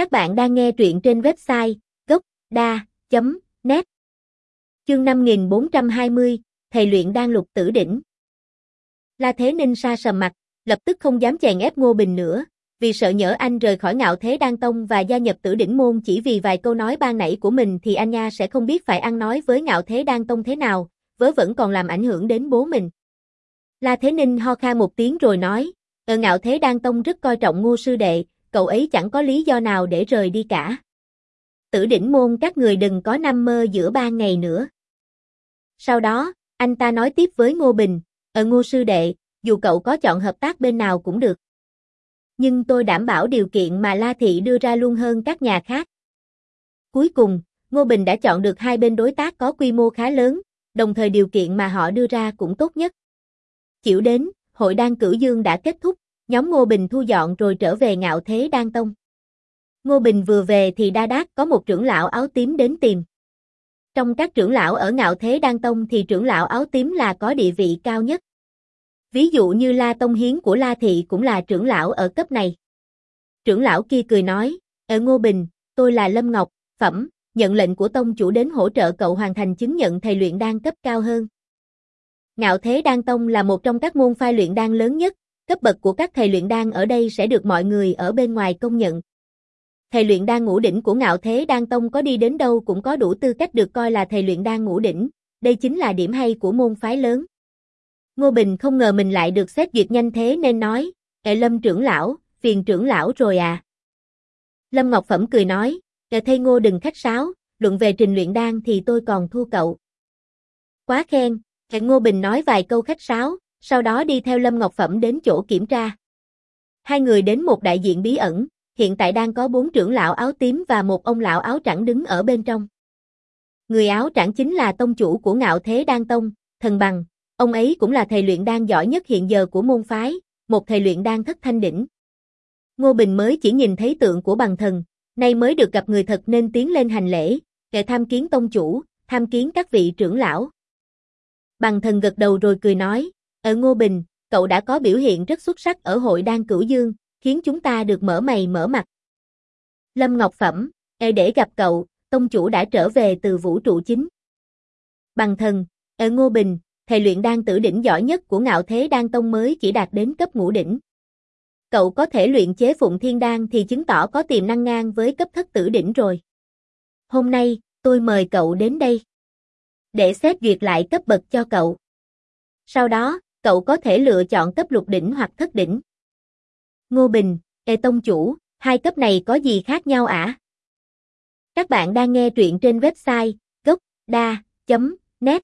Các bạn đang nghe truyện trên website gốc.da.net Chương 5420, Thầy luyện đang lục tử đỉnh La Thế Ninh sa sầm mặt, lập tức không dám chèn ép Ngô Bình nữa, vì sợ nhỡ anh rời khỏi ngạo thế đan tông và gia nhập tử đỉnh môn chỉ vì vài câu nói ban nãy của mình thì anh nha sẽ không biết phải ăn nói với ngạo thế đan tông thế nào, vớ vẫn còn làm ảnh hưởng đến bố mình. La Thế Ninh ho kha một tiếng rồi nói, ở ngạo thế đan tông rất coi trọng ngô sư đệ, cậu ấy chẳng có lý do nào để rời đi cả. Tử đỉnh môn các người đừng có năm mơ giữa ba ngày nữa. Sau đó, anh ta nói tiếp với Ngô Bình, ở Ngô sư đệ, dù cậu có chọn hợp tác bên nào cũng được. Nhưng tôi đảm bảo điều kiện mà La Thị đưa ra luôn hơn các nhà khác. Cuối cùng, Ngô Bình đã chọn được hai bên đối tác có quy mô khá lớn, đồng thời điều kiện mà họ đưa ra cũng tốt nhất. Chịu đến, hội đan cử dương đã kết thúc, nhóm Ngô Bình thu dọn rồi trở về ngạo thế đan tông. Ngô Bình vừa về thì đa đác có một trưởng lão áo tím đến tìm. Trong các trưởng lão ở ngạo thế đan tông thì trưởng lão áo tím là có địa vị cao nhất. Ví dụ như La Tông Hiến của La Thị cũng là trưởng lão ở cấp này. Trưởng lão kia cười nói, ở Ngô Bình, tôi là Lâm Ngọc, phẩm, nhận lệnh của tông chủ đến hỗ trợ cậu hoàn thành chứng nhận thầy luyện đan cấp cao hơn. Ngạo Thế Đan Tông là một trong các môn phái luyện đan lớn nhất, cấp bậc của các thầy luyện đan ở đây sẽ được mọi người ở bên ngoài công nhận. Thầy luyện đan ngũ đỉnh của Ngạo Thế Đan Tông có đi đến đâu cũng có đủ tư cách được coi là thầy luyện đan ngũ đỉnh, đây chính là điểm hay của môn phái lớn. Ngô Bình không ngờ mình lại được xét duyệt nhanh thế nên nói, Ê Lâm trưởng lão, phiền trưởng lão rồi à. Lâm Ngọc Phẩm cười nói, Ê thầy Ngô đừng khách sáo, luận về trình luyện đan thì tôi còn thua cậu. Quá khen, Ê Ngô Bình nói vài câu khách sáo, sau đó đi theo Lâm Ngọc Phẩm đến chỗ kiểm tra. Hai người đến một đại diện bí ẩn, hiện tại đang có bốn trưởng lão áo tím và một ông lão áo trắng đứng ở bên trong. Người áo trắng chính là tông chủ của ngạo thế đan tông, thần bằng, ông ấy cũng là thầy luyện đan giỏi nhất hiện giờ của môn phái, một thầy luyện đan thất thanh đỉnh. Ngô Bình mới chỉ nhìn thấy tượng của bằng thần, nay mới được gặp người thật nên tiến lên hành lễ, để tham kiến tông chủ, tham kiến các vị trưởng lão. Bằng thần gật đầu rồi cười nói, ở Ngô Bình, cậu đã có biểu hiện rất xuất sắc ở hội đan cửu dương, khiến chúng ta được mở mày mở mặt. Lâm Ngọc Phẩm, e để gặp cậu, tông chủ đã trở về từ vũ trụ chính. Bằng thần, ở Ngô Bình, thầy luyện đan tử đỉnh giỏi nhất của ngạo thế đan tông mới chỉ đạt đến cấp ngũ đỉnh. Cậu có thể luyện chế phụng thiên đan thì chứng tỏ có tiềm năng ngang với cấp thất tử đỉnh rồi. Hôm nay, tôi mời cậu đến đây. Để xét duyệt lại cấp bậc cho cậu. Sau đó, cậu có thể lựa chọn cấp lục đỉnh hoặc thất đỉnh. Ngô Bình, Ê Tông Chủ, hai cấp này có gì khác nhau ạ? Các bạn đang nghe truyện trên website gocda.net